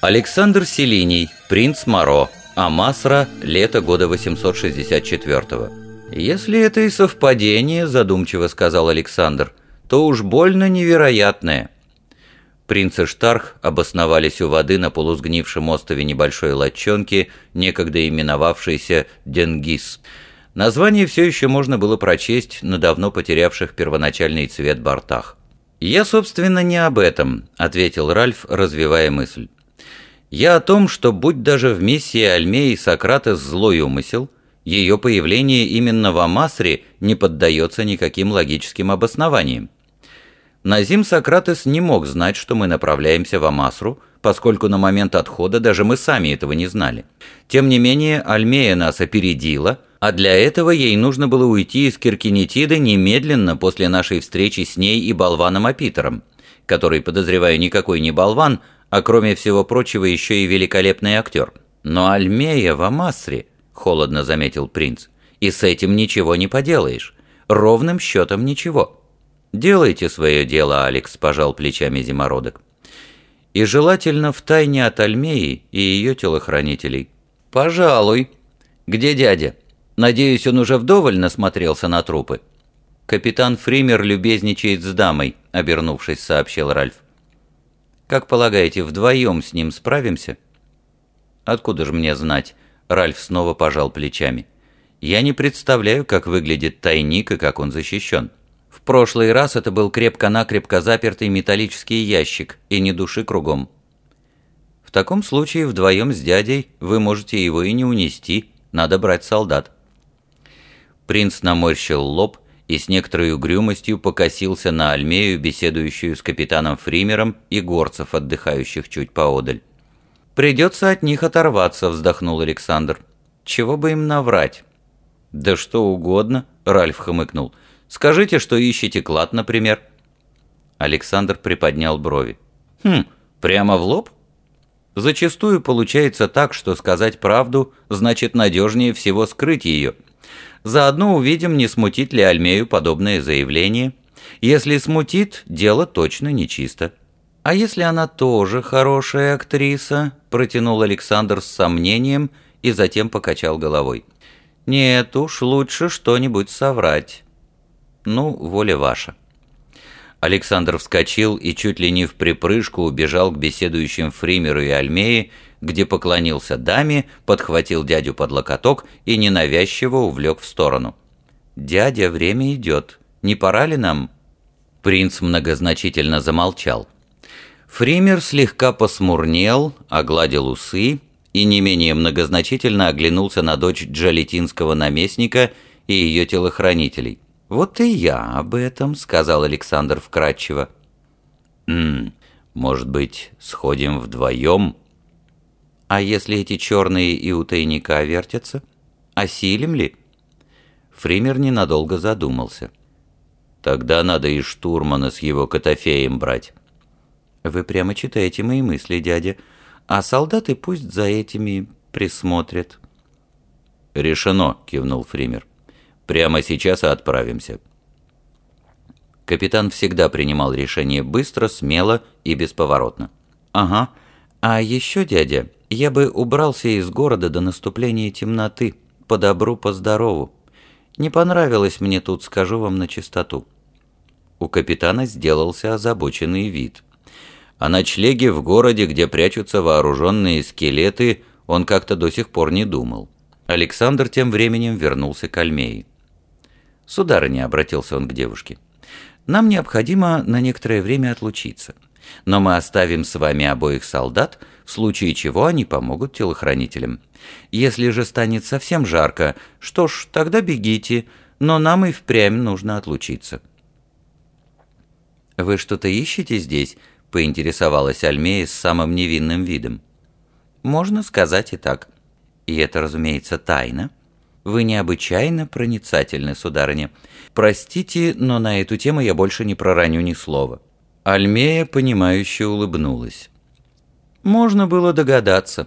Александр Селиний, принц Моро, Амасра, лето года 864 «Если это и совпадение, — задумчиво сказал Александр, — то уж больно невероятное». Принц и Штарх обосновались у воды на полусгнившем острове небольшой лодчонки, некогда именовавшейся Денгис. Название все еще можно было прочесть на давно потерявших первоначальный цвет бортах. «Я, собственно, не об этом», — ответил Ральф, развивая мысль. «Я о том, что будь даже в миссии Альмеи Сократес злой умысел, ее появление именно в Амасре не поддается никаким логическим обоснованиям. Назим Сократес не мог знать, что мы направляемся в Амасру, поскольку на момент отхода даже мы сами этого не знали. Тем не менее, Альмея нас опередила — а для этого ей нужно было уйти из Киркинетиды немедленно после нашей встречи с ней и болваном Апитером, который, подозреваю, никакой не болван, а кроме всего прочего еще и великолепный актер. Но Альмея в Амасре, холодно заметил принц, и с этим ничего не поделаешь. Ровным счетом ничего. «Делайте свое дело, Алекс», – пожал плечами зимородок. «И желательно в тайне от Альмеи и ее телохранителей». «Пожалуй. Где дядя?» Надеюсь, он уже вдоволь насмотрелся на трупы. Капитан Фример любезничает с дамой, обернувшись, сообщил Ральф. Как полагаете, вдвоем с ним справимся? Откуда же мне знать? Ральф снова пожал плечами. Я не представляю, как выглядит тайник и как он защищен. В прошлый раз это был крепко-накрепко запертый металлический ящик и не души кругом. В таком случае вдвоем с дядей вы можете его и не унести, надо брать солдат. Принц наморщил лоб и с некоторой угрюмостью покосился на Альмею, беседующую с капитаном Фримером и горцев, отдыхающих чуть поодаль. «Придется от них оторваться», — вздохнул Александр. «Чего бы им наврать?» «Да что угодно», — Ральф хмыкнул. «Скажите, что ищете клад, например». Александр приподнял брови. «Хм, прямо в лоб?» Зачастую получается так, что сказать правду значит надежнее всего скрыть ее — Заодно увидим, не смутит ли Альмею подобное заявление. Если смутит, дело точно нечисто. «А если она тоже хорошая актриса?» – протянул Александр с сомнением и затем покачал головой. «Нет уж, лучше что-нибудь соврать». «Ну, воля ваша». Александр вскочил и чуть ли не в припрыжку убежал к беседующим Фримеру и Альмее, где поклонился даме, подхватил дядю под локоток и ненавязчиво увлек в сторону. «Дядя, время идет. Не пора ли нам?» Принц многозначительно замолчал. Фример слегка посмурнел, огладил усы и не менее многозначительно оглянулся на дочь джалетинского наместника и ее телохранителей. «Вот и я об этом», — сказал Александр вкратчиво. «М может быть, сходим вдвоем?» А если эти черные и у тайника вертятся? Осилим ли? Фример ненадолго задумался. Тогда надо и штурмана с его котофеем брать. Вы прямо читаете мои мысли, дядя. А солдаты пусть за этими присмотрят. Решено, кивнул Фример. Прямо сейчас и отправимся. Капитан всегда принимал решение быстро, смело и бесповоротно. «Ага. А еще, дядя, я бы убрался из города до наступления темноты, по добру, по здорову. Не понравилось мне тут, скажу вам на чистоту». У капитана сделался озабоченный вид. О ночлеге в городе, где прячутся вооруженные скелеты, он как-то до сих пор не думал. Александр тем временем вернулся к Альмеи. «Сударыня», — обратился он к девушке, — «нам необходимо на некоторое время отлучиться но мы оставим с вами обоих солдат, в случае чего они помогут телохранителям. Если же станет совсем жарко, что ж, тогда бегите, но нам и впрямь нужно отлучиться». «Вы что-то ищете здесь?» — поинтересовалась Альмея с самым невинным видом. «Можно сказать и так. И это, разумеется, тайна. Вы необычайно проницательны, сударыня. Простите, но на эту тему я больше не пророню ни слова». Альмея, понимающе улыбнулась. «Можно было догадаться.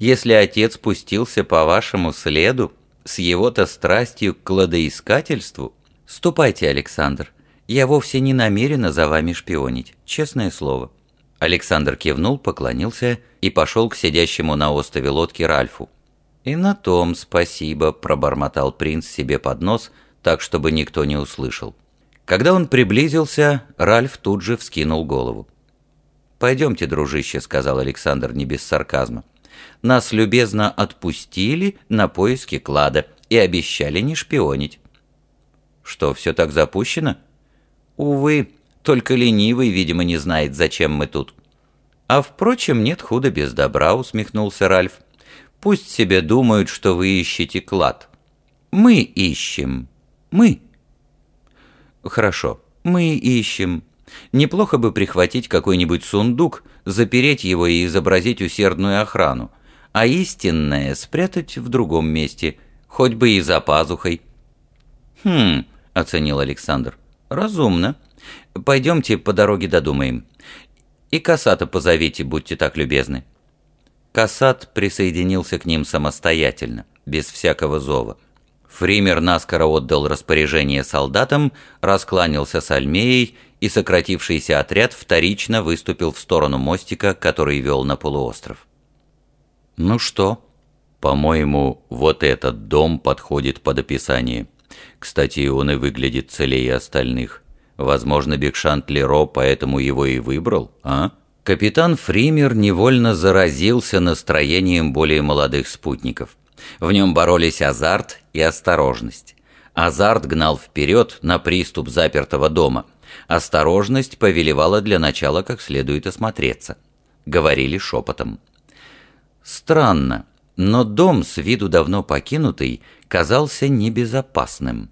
Если отец пустился по вашему следу, с его-то страстью к кладоискательству, ступайте, Александр. Я вовсе не намерена за вами шпионить, честное слово». Александр кивнул, поклонился и пошел к сидящему на острове лодки Ральфу. «И на том спасибо», – пробормотал принц себе под нос, так, чтобы никто не услышал. Когда он приблизился, Ральф тут же вскинул голову. «Пойдемте, дружище», — сказал Александр не без сарказма. «Нас любезно отпустили на поиски клада и обещали не шпионить». «Что, все так запущено?» «Увы, только ленивый, видимо, не знает, зачем мы тут». «А впрочем, нет худа без добра», — усмехнулся Ральф. «Пусть себе думают, что вы ищете клад. Мы ищем. Мы». «Хорошо, мы ищем. Неплохо бы прихватить какой-нибудь сундук, запереть его и изобразить усердную охрану, а истинное спрятать в другом месте, хоть бы и за пазухой». «Хм», — оценил Александр, — «разумно. Пойдемте по дороге додумаем. И Касата позовите, будьте так любезны». Касат присоединился к ним самостоятельно, без всякого зова. Фример наскоро отдал распоряжение солдатам, раскланялся с Альмеей, и сократившийся отряд вторично выступил в сторону мостика, который вел на полуостров. «Ну что?» «По-моему, вот этот дом подходит под описание. Кстати, он и выглядит целее остальных. Возможно, Бекшант Леро поэтому его и выбрал, а?» Капитан Фример невольно заразился настроением более молодых спутников – в нем боролись азарт и осторожность. Азарт гнал вперед на приступ запертого дома. Осторожность повелевала для начала как следует осмотреться. Говорили шепотом. Странно, но дом, с виду давно покинутый, казался небезопасным.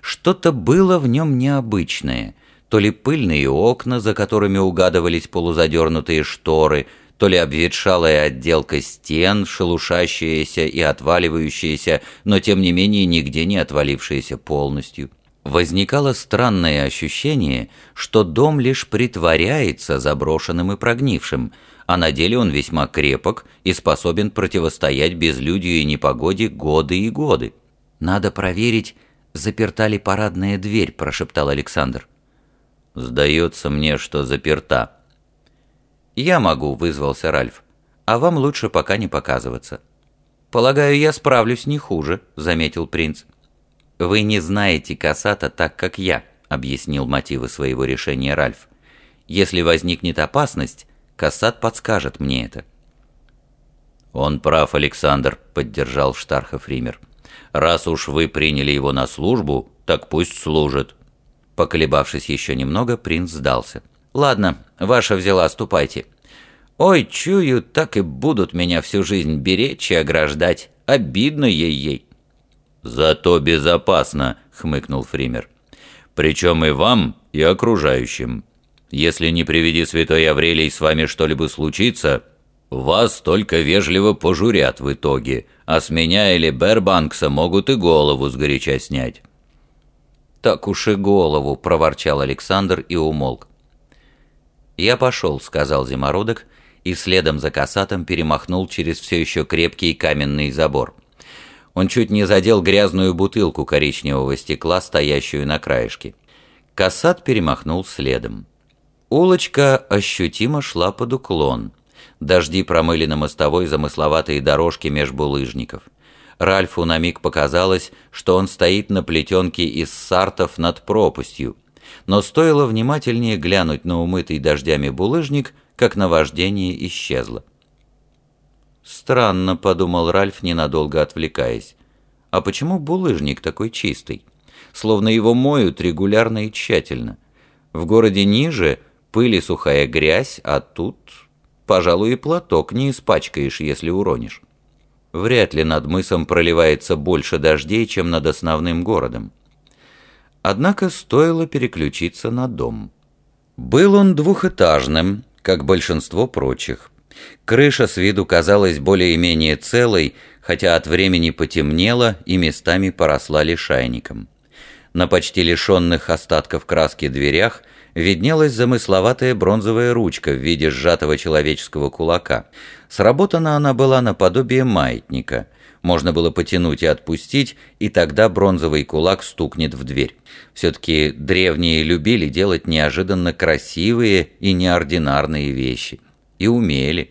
Что-то было в нем необычное. То ли пыльные окна, за которыми угадывались полузадернутые шторы – то ли обветшалая отделка стен, шелушащаяся и отваливающаяся, но тем не менее нигде не отвалившаяся полностью. Возникало странное ощущение, что дом лишь притворяется заброшенным и прогнившим, а на деле он весьма крепок и способен противостоять безлюдию и непогоде годы и годы. «Надо проверить, заперта ли парадная дверь», – прошептал Александр. «Сдается мне, что заперта», «Я могу», — вызвался Ральф. «А вам лучше пока не показываться». «Полагаю, я справлюсь не хуже», — заметил принц. «Вы не знаете Касата так, как я», — объяснил мотивы своего решения Ральф. «Если возникнет опасность, Касат подскажет мне это». «Он прав, Александр», — поддержал Штархов Ример. «Раз уж вы приняли его на службу, так пусть служит». Поколебавшись еще немного, принц сдался. «Ладно, ваша взяла, ступайте. Ой, чую, так и будут меня всю жизнь беречь и ограждать. Обидно ей-ей». «Зато безопасно», — хмыкнул Фример. «Причем и вам, и окружающим. Если не приведи святой Аврелий с вами что-либо случится, вас только вежливо пожурят в итоге, а с меня или Бербанкса могут и голову сгоряча снять». «Так уж и голову», — проворчал Александр и умолк. «Я пошел», — сказал Зимородок, и следом за касатом перемахнул через все еще крепкий каменный забор. Он чуть не задел грязную бутылку коричневого стекла, стоящую на краешке. Касат перемахнул следом. Улочка ощутимо шла под уклон. Дожди промыли на мостовой замысловатые дорожки меж булыжников. Ральфу на миг показалось, что он стоит на плетенке из сартов над пропастью, но стоило внимательнее глянуть на умытый дождями булыжник, как наваждение исчезло. «Странно», — подумал Ральф, ненадолго отвлекаясь. «А почему булыжник такой чистый? Словно его моют регулярно и тщательно. В городе ниже пыль и сухая грязь, а тут, пожалуй, и платок не испачкаешь, если уронишь. Вряд ли над мысом проливается больше дождей, чем над основным городом. Однако стоило переключиться на дом. Был он двухэтажным, как большинство прочих. Крыша с виду казалась более-менее целой, хотя от времени потемнела и местами поросла лишайником. На почти лишенных остатков краски дверях виднелась замысловатая бронзовая ручка в виде сжатого человеческого кулака. Сработана она была наподобие маятника. Можно было потянуть и отпустить, и тогда бронзовый кулак стукнет в дверь. Все-таки древние любили делать неожиданно красивые и неординарные вещи. И умели.